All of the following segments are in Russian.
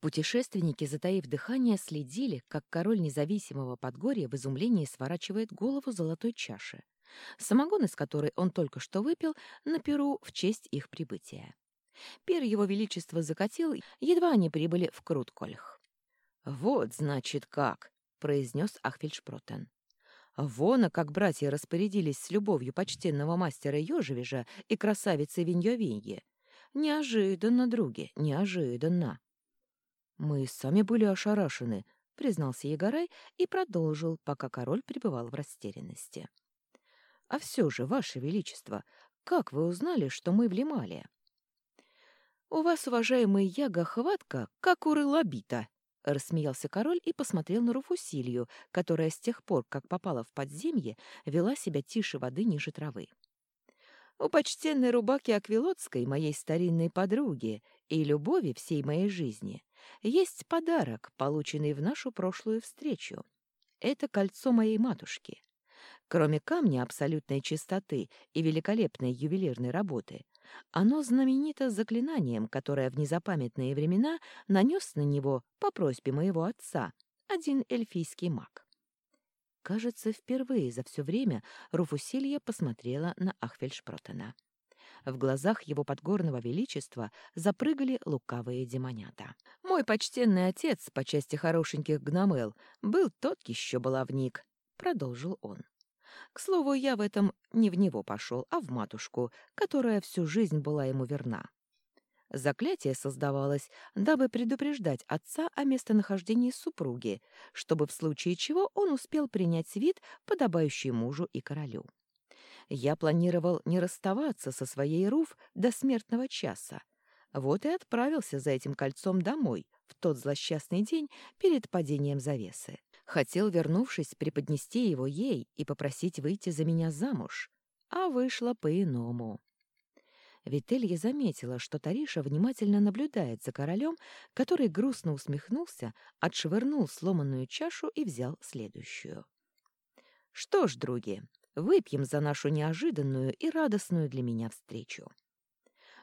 Путешественники, затаив дыхание, следили, как король независимого Подгорья в изумлении сворачивает голову золотой чаши, самогон из которой он только что выпил на перу в честь их прибытия. Пир его величества закатил, едва они прибыли в Круткольх. «Вот, значит, как!» — произнес Ахфельшпротен. Вон, как братья распорядились с любовью почтенного мастера Ёжевежа и красавицы Виньёвиньи. Неожиданно, други, неожиданно. Мы сами были ошарашены, признался Егорай и продолжил, пока король пребывал в растерянности. А все же, ваше величество, как вы узнали, что мы в Лимале? У вас, уважаемый Яга, хватка, как у рылобита, — рассмеялся король и посмотрел на Руфусилью, которая с тех пор, как попала в подземье, вела себя тише воды ниже травы. «У почтенной рубаки Аквилотской, моей старинной подруги и любови всей моей жизни, есть подарок, полученный в нашу прошлую встречу. Это кольцо моей матушки. Кроме камня абсолютной чистоты и великолепной ювелирной работы, оно знаменито заклинанием, которое в незапамятные времена нанес на него, по просьбе моего отца, один эльфийский маг. Кажется, впервые за все время Руфусилья посмотрела на Ахфельшпротена. В глазах его подгорного величества запрыгали лукавые демонята. «Мой почтенный отец, по части хорошеньких гномел, был тот еще баловник», — продолжил он. К слову, я в этом не в него пошел, а в матушку, которая всю жизнь была ему верна. Заклятие создавалось, дабы предупреждать отца о местонахождении супруги, чтобы в случае чего он успел принять вид, подобающий мужу и королю. Я планировал не расставаться со своей Руф до смертного часа. Вот и отправился за этим кольцом домой в тот злосчастный день перед падением завесы. Хотел, вернувшись, преподнести его ей и попросить выйти за меня замуж, а вышло по-иному. Вителья заметила, что Тариша внимательно наблюдает за королем, который грустно усмехнулся, отшвырнул сломанную чашу и взял следующую. «Что ж, други, выпьем за нашу неожиданную и радостную для меня встречу».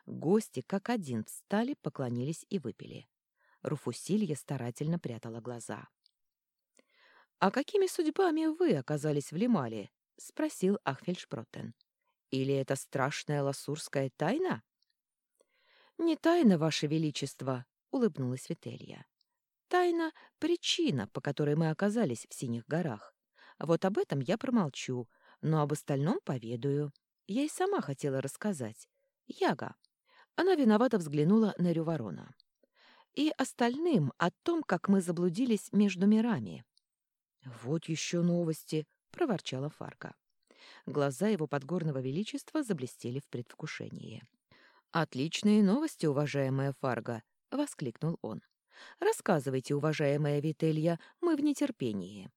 Гости как один встали, поклонились и выпили. Руфусилья старательно прятала глаза. «А какими судьбами вы оказались в Лимале?» — спросил Ахфельшпротен. «Или это страшная ласурская тайна?» «Не тайна, Ваше Величество», — улыбнулась Вителья. «Тайна — причина, по которой мы оказались в Синих горах. Вот об этом я промолчу, но об остальном поведаю. Я и сама хотела рассказать. Яга». Она виновато взглянула на Рюворона. «И остальным о том, как мы заблудились между мирами». «Вот еще новости!» — проворчала Фарка. Глаза его подгорного величества заблестели в предвкушении. «Отличные новости, уважаемая Фарга!» — воскликнул он. «Рассказывайте, уважаемая Вителья, мы в нетерпении!»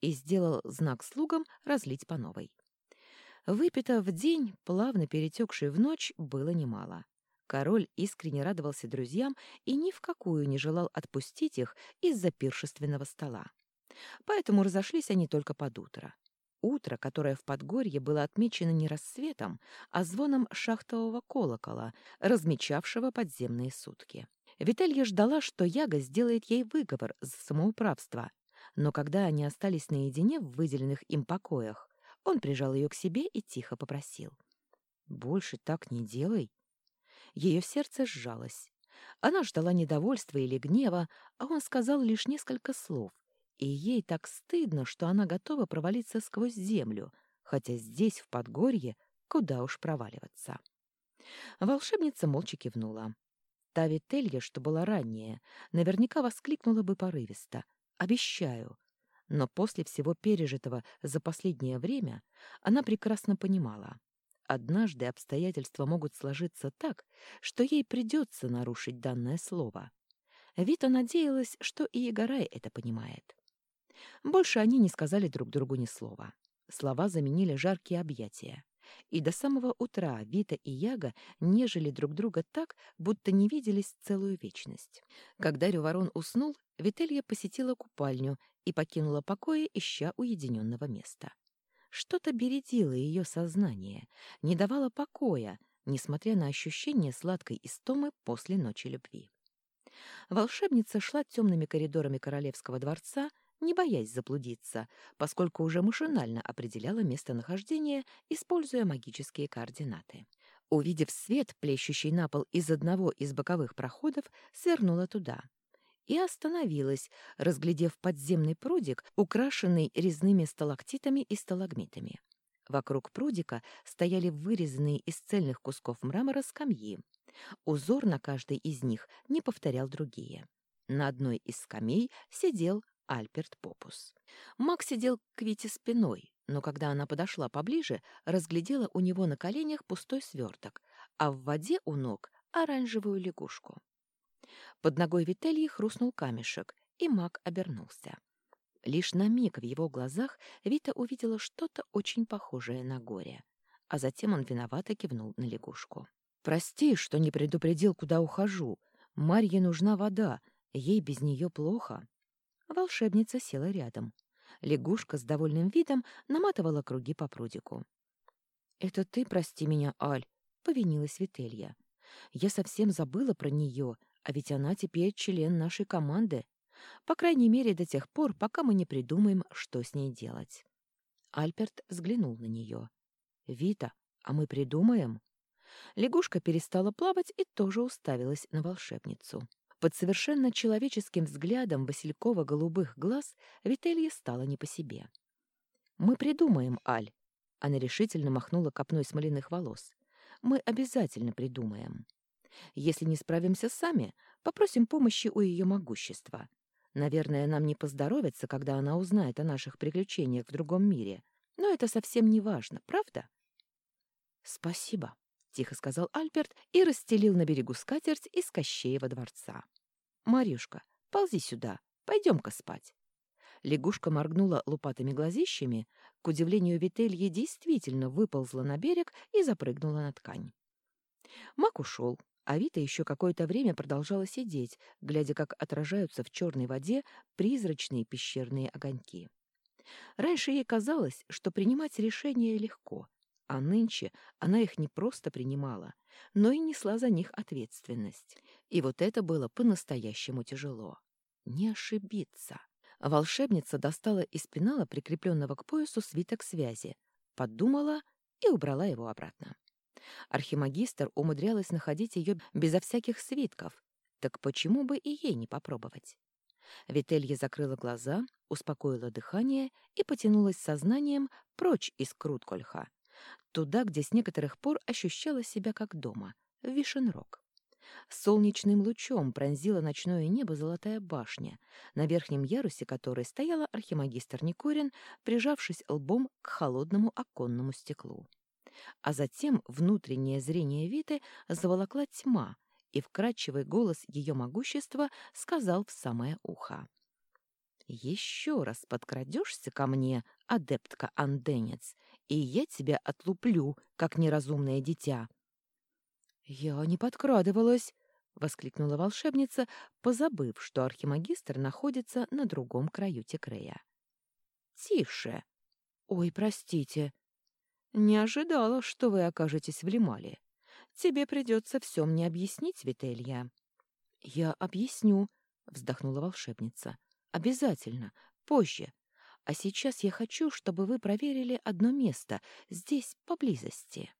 И сделал знак слугам разлить по новой. Выпито в день, плавно перетекший в ночь, было немало. Король искренне радовался друзьям и ни в какую не желал отпустить их из-за пиршественного стола. Поэтому разошлись они только под утро. Утро, которое в Подгорье было отмечено не рассветом, а звоном шахтового колокола, размечавшего подземные сутки. Вителья ждала, что Яга сделает ей выговор за самоуправство, но когда они остались наедине в выделенных им покоях, он прижал ее к себе и тихо попросил. «Больше так не делай». Ее сердце сжалось. Она ждала недовольства или гнева, а он сказал лишь несколько слов, и ей так стыдно, что она готова провалиться сквозь землю, хотя здесь, в Подгорье, куда уж проваливаться. Волшебница молча кивнула. Та Вителья, что была ранее, наверняка воскликнула бы порывисто. «Обещаю». Но после всего пережитого за последнее время она прекрасно понимала. Однажды обстоятельства могут сложиться так, что ей придется нарушить данное слово. Вита надеялась, что и Егорай это понимает. Больше они не сказали друг другу ни слова. Слова заменили жаркие объятия. И до самого утра Вита и Яга нежели друг друга так, будто не виделись целую вечность. Когда Рюворон уснул, Вителья посетила купальню и покинула покои, ища уединенного места. Что-то бередило ее сознание, не давало покоя, несмотря на ощущение сладкой истомы после ночи любви. Волшебница шла темными коридорами королевского дворца, не боясь заблудиться, поскольку уже машинально определяла местонахождение, используя магические координаты. Увидев свет, плещущий на пол из одного из боковых проходов, свернула туда и остановилась, разглядев подземный прудик, украшенный резными сталактитами и сталагмитами. Вокруг прудика стояли вырезанные из цельных кусков мрамора скамьи. Узор на каждой из них не повторял другие. На одной из скамей сидел Альберт Попус. Мак сидел к Вите спиной, но когда она подошла поближе, разглядела у него на коленях пустой сверток, а в воде у ног оранжевую лягушку. Под ногой Вительи хрустнул камешек, и маг обернулся. Лишь на миг в его глазах Вита увидела что-то очень похожее на горе, а затем он виновато кивнул на лягушку. «Прости, что не предупредил, куда ухожу. Марье нужна вода, ей без нее плохо». Волшебница села рядом. Лягушка с довольным видом наматывала круги по прудику. «Это ты прости меня, Аль», — повинилась Вителья. «Я совсем забыла про нее, а ведь она теперь член нашей команды. По крайней мере, до тех пор, пока мы не придумаем, что с ней делать». Альберт взглянул на нее. «Вита, а мы придумаем?» Лягушка перестала плавать и тоже уставилась на волшебницу. Под совершенно человеческим взглядом василькова-голубых глаз Вителье стало не по себе. «Мы придумаем, Аль!» Она решительно махнула копной смоляных волос. «Мы обязательно придумаем. Если не справимся сами, попросим помощи у ее могущества. Наверное, нам не поздоровится, когда она узнает о наших приключениях в другом мире. Но это совсем не важно, правда?» «Спасибо», — тихо сказал Альберт и расстелил на берегу скатерть из Кощеева дворца. «Марюшка, ползи сюда, пойдем-ка спать». Лягушка моргнула лупатыми глазищами, к удивлению Вительи действительно выползла на берег и запрыгнула на ткань. Мак ушел, а Вита еще какое-то время продолжала сидеть, глядя, как отражаются в черной воде призрачные пещерные огоньки. Раньше ей казалось, что принимать решения легко, а нынче она их не просто принимала, но и несла за них ответственность. И вот это было по-настоящему тяжело. Не ошибиться. Волшебница достала из пенала, прикрепленного к поясу, свиток связи, подумала и убрала его обратно. Архимагистр умудрялась находить ее безо всяких свитков, так почему бы и ей не попробовать? Вителья закрыла глаза, успокоила дыхание и потянулась сознанием прочь из Круткольха, туда, где с некоторых пор ощущала себя как дома, в Вишенрог. Солнечным лучом пронзила ночное небо золотая башня, на верхнем ярусе которой стояла архимагистр Никорин, прижавшись лбом к холодному оконному стеклу. А затем внутреннее зрение Виты заволокла тьма, и вкрадчивый голос ее могущества сказал в самое ухо. «Еще раз подкрадешься ко мне, адептка-анденец, и я тебя отлуплю, как неразумное дитя». «Я не подкрадывалась», — воскликнула волшебница, позабыв, что архимагистр находится на другом краю Текрея. «Тише! Ой, простите. Не ожидала, что вы окажетесь в Лимале. Тебе придется все мне объяснить, Вителья». «Я объясню», — вздохнула волшебница. «Обязательно, позже. А сейчас я хочу, чтобы вы проверили одно место, здесь, поблизости».